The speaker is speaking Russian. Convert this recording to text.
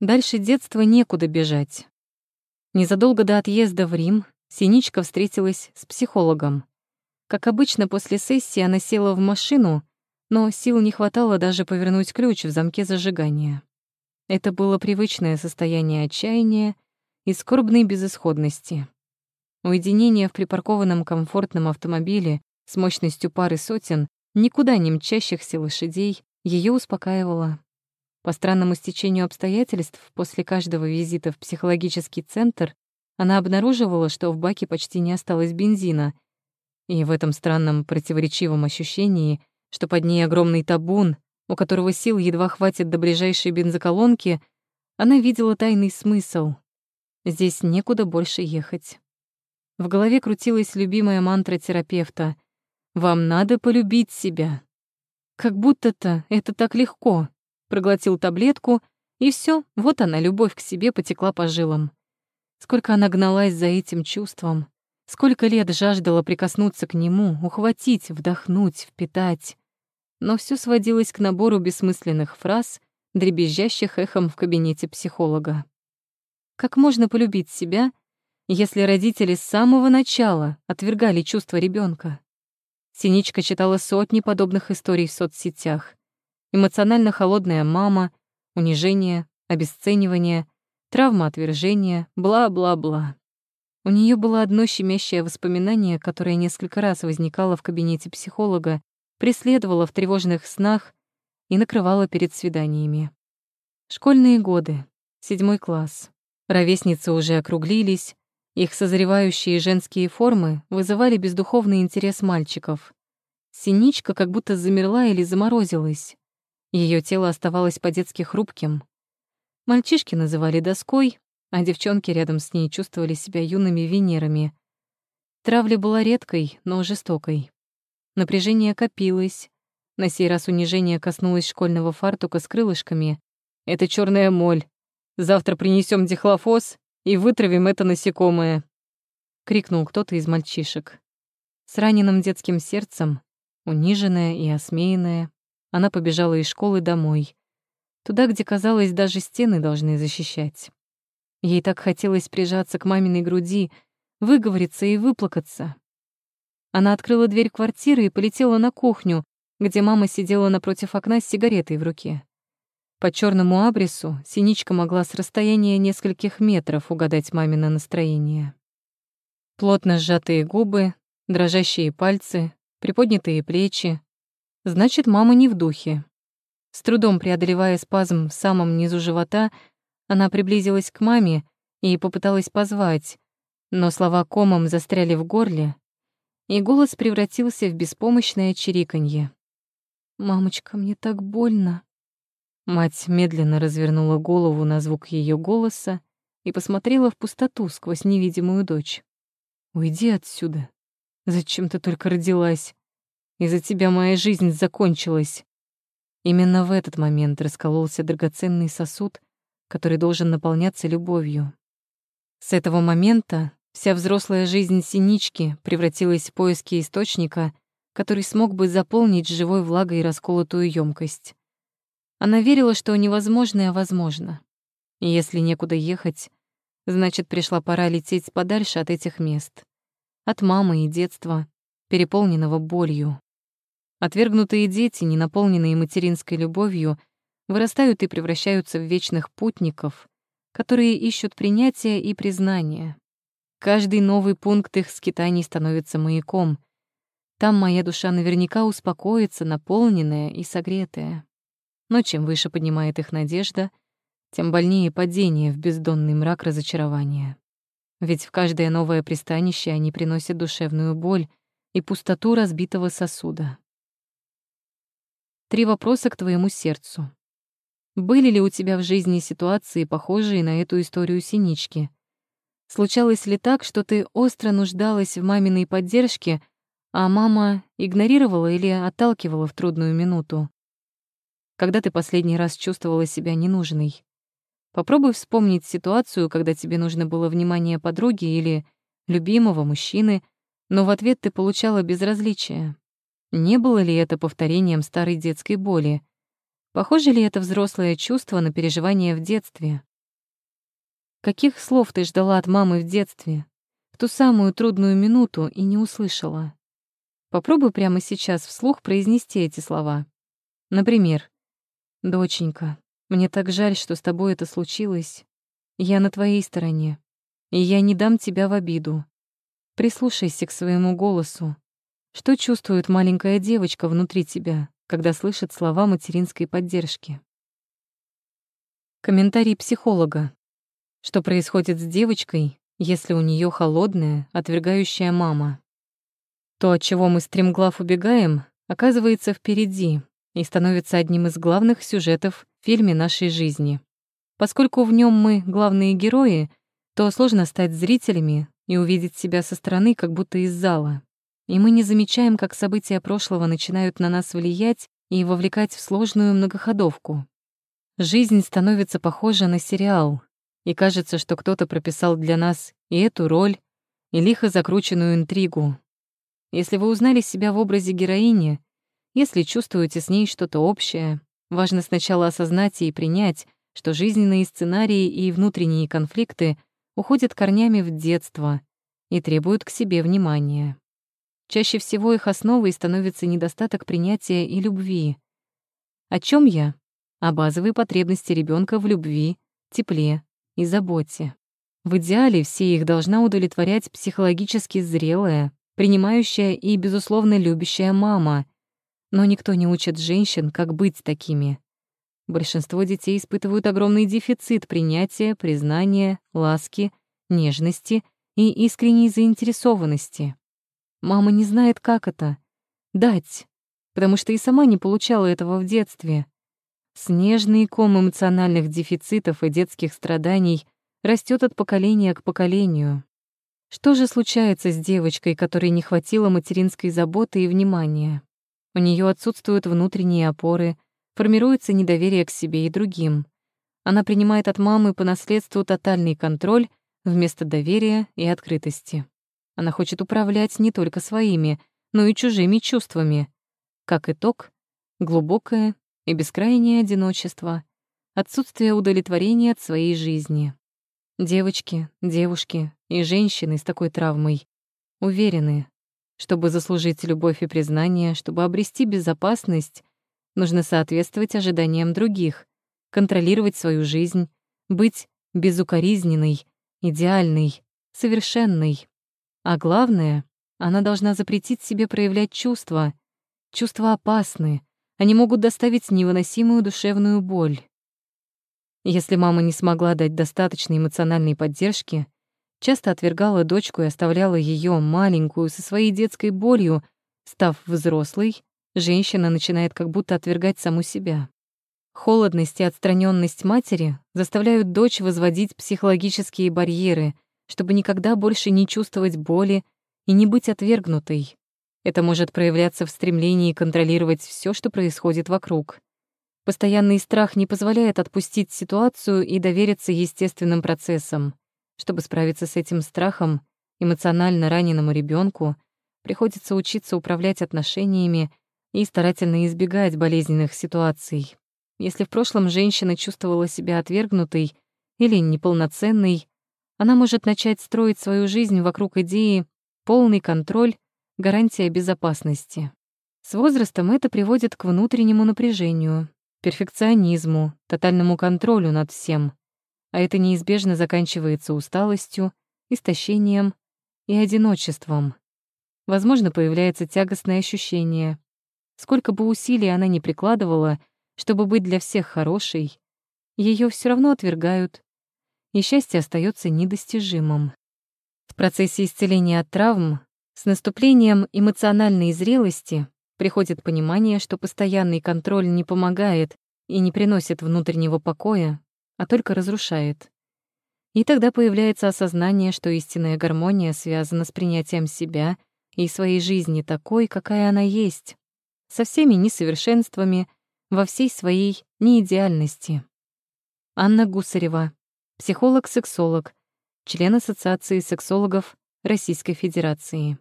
Дальше детства некуда бежать. Незадолго до отъезда в Рим Синичка встретилась с психологом. Как обычно, после сессии она села в машину, но сил не хватало даже повернуть ключ в замке зажигания. Это было привычное состояние отчаяния и скорбной безысходности. Уединение в припаркованном комфортном автомобиле с мощностью пары сотен, никуда не мчащихся лошадей, ее успокаивало. По странному стечению обстоятельств, после каждого визита в психологический центр она обнаруживала, что в баке почти не осталось бензина, и в этом странном противоречивом ощущении, что под ней огромный табун, у которого сил едва хватит до ближайшей бензоколонки, она видела тайный смысл. Здесь некуда больше ехать. В голове крутилась любимая мантра терапевта «Вам надо полюбить себя». Как будто-то это так легко. Проглотил таблетку, и все, вот она, любовь к себе потекла по жилам. Сколько она гналась за этим чувством, сколько лет жаждала прикоснуться к нему, ухватить, вдохнуть, впитать. Но все сводилось к набору бессмысленных фраз, дребезжащих эхом в кабинете психолога. Как можно полюбить себя, если родители с самого начала отвергали чувства ребенка? Синичка читала сотни подобных историй в соцсетях. Эмоционально холодная мама, унижение, обесценивание, травма отвержения, бла-бла-бла. У нее было одно щемящее воспоминание, которое несколько раз возникало в кабинете психолога, преследовало в тревожных снах и накрывало перед свиданиями. Школьные годы, седьмой класс. Ровесницы уже округлились, их созревающие женские формы вызывали бездуховный интерес мальчиков. Синичка как будто замерла или заморозилась. Ее тело оставалось по-детски хрупким. Мальчишки называли доской, а девчонки рядом с ней чувствовали себя юными Венерами. Травля была редкой, но жестокой. Напряжение копилось. На сей раз унижение коснулось школьного фартука с крылышками. «Это черная моль. Завтра принесем дихлофос и вытравим это насекомое», — крикнул кто-то из мальчишек. С раненым детским сердцем, униженная и осмеянная, она побежала из школы домой, туда, где, казалось, даже стены должны защищать. Ей так хотелось прижаться к маминой груди, выговориться и выплакаться. Она открыла дверь квартиры и полетела на кухню, где мама сидела напротив окна с сигаретой в руке. По черному абрису Синичка могла с расстояния нескольких метров угадать мамино настроение. Плотно сжатые губы, дрожащие пальцы, приподнятые плечи. Значит, мама не в духе. С трудом преодолевая спазм в самом низу живота, она приблизилась к маме и попыталась позвать, но слова комом застряли в горле, и голос превратился в беспомощное чириканье. «Мамочка, мне так больно». Мать медленно развернула голову на звук ее голоса и посмотрела в пустоту сквозь невидимую дочь. «Уйди отсюда. Зачем ты только родилась? Из-за тебя моя жизнь закончилась». Именно в этот момент раскололся драгоценный сосуд, который должен наполняться любовью. С этого момента вся взрослая жизнь Синички превратилась в поиски источника, который смог бы заполнить живой влагой расколотую емкость. Она верила, что невозможное возможно. И если некуда ехать, значит, пришла пора лететь подальше от этих мест. От мамы и детства, переполненного болью. Отвергнутые дети, не наполненные материнской любовью, вырастают и превращаются в вечных путников, которые ищут принятия и признания. Каждый новый пункт их скитаний становится маяком. Там моя душа наверняка успокоится, наполненная и согретая. Но чем выше поднимает их надежда, тем больнее падение в бездонный мрак разочарования. Ведь в каждое новое пристанище они приносят душевную боль и пустоту разбитого сосуда. Три вопроса к твоему сердцу. Были ли у тебя в жизни ситуации, похожие на эту историю синички? Случалось ли так, что ты остро нуждалась в маминой поддержке, а мама игнорировала или отталкивала в трудную минуту? Когда ты последний раз чувствовала себя ненужной? Попробуй вспомнить ситуацию, когда тебе нужно было внимание подруги или любимого мужчины, но в ответ ты получала безразличие. Не было ли это повторением старой детской боли? Похоже ли это взрослое чувство на переживание в детстве? Каких слов ты ждала от мамы в детстве, в ту самую трудную минуту и не услышала? Попробуй прямо сейчас вслух произнести эти слова. Например, «Доченька, мне так жаль, что с тобой это случилось. Я на твоей стороне, и я не дам тебя в обиду. Прислушайся к своему голосу. Что чувствует маленькая девочка внутри тебя, когда слышит слова материнской поддержки? Комментарий психолога. Что происходит с девочкой, если у нее холодная, отвергающая мама? То, от чего мы стремглав убегаем, оказывается впереди и становится одним из главных сюжетов в фильме нашей жизни. Поскольку в нем мы главные герои, то сложно стать зрителями и увидеть себя со стороны, как будто из зала. И мы не замечаем, как события прошлого начинают на нас влиять и вовлекать в сложную многоходовку. Жизнь становится похожа на сериал, и кажется, что кто-то прописал для нас и эту роль, и лихо закрученную интригу. Если вы узнали себя в образе героини, если чувствуете с ней что-то общее, важно сначала осознать и принять, что жизненные сценарии и внутренние конфликты уходят корнями в детство и требуют к себе внимания. Чаще всего их основой становится недостаток принятия и любви. О чем я? О базовой потребности ребенка в любви, тепле и заботе. В идеале все их должна удовлетворять психологически зрелая, принимающая и, безусловно, любящая мама. Но никто не учит женщин, как быть такими. Большинство детей испытывают огромный дефицит принятия, признания, ласки, нежности и искренней заинтересованности. Мама не знает, как это — дать, потому что и сама не получала этого в детстве. Снежный ком эмоциональных дефицитов и детских страданий растет от поколения к поколению. Что же случается с девочкой, которой не хватило материнской заботы и внимания? У нее отсутствуют внутренние опоры, формируется недоверие к себе и другим. Она принимает от мамы по наследству тотальный контроль вместо доверия и открытости. Она хочет управлять не только своими, но и чужими чувствами. Как итог, глубокое и бескрайнее одиночество, отсутствие удовлетворения от своей жизни. Девочки, девушки и женщины с такой травмой уверены, чтобы заслужить любовь и признание, чтобы обрести безопасность, Нужно соответствовать ожиданиям других, контролировать свою жизнь, быть безукоризненной, идеальной, совершенной. А главное, она должна запретить себе проявлять чувства. Чувства опасны, они могут доставить невыносимую душевную боль. Если мама не смогла дать достаточной эмоциональной поддержки, часто отвергала дочку и оставляла ее маленькую со своей детской болью, став взрослой, женщина начинает как будто отвергать саму себя. Холодность и отстраненность матери заставляют дочь возводить психологические барьеры, чтобы никогда больше не чувствовать боли и не быть отвергнутой. Это может проявляться в стремлении контролировать все, что происходит вокруг. Постоянный страх не позволяет отпустить ситуацию и довериться естественным процессам. Чтобы справиться с этим страхом, эмоционально раненому ребенку приходится учиться управлять отношениями и старательно избегать болезненных ситуаций. Если в прошлом женщина чувствовала себя отвергнутой или неполноценной, она может начать строить свою жизнь вокруг идеи «полный контроль, гарантия безопасности». С возрастом это приводит к внутреннему напряжению, перфекционизму, тотальному контролю над всем, а это неизбежно заканчивается усталостью, истощением и одиночеством. Возможно, появляется тягостное ощущение, Сколько бы усилий она ни прикладывала, чтобы быть для всех хорошей, ее все равно отвергают, и счастье остается недостижимым. В процессе исцеления от травм с наступлением эмоциональной зрелости приходит понимание, что постоянный контроль не помогает и не приносит внутреннего покоя, а только разрушает. И тогда появляется осознание, что истинная гармония связана с принятием себя и своей жизни такой, какая она есть, со всеми несовершенствами, во всей своей неидеальности. Анна Гусарева, психолог-сексолог, член Ассоциации сексологов Российской Федерации.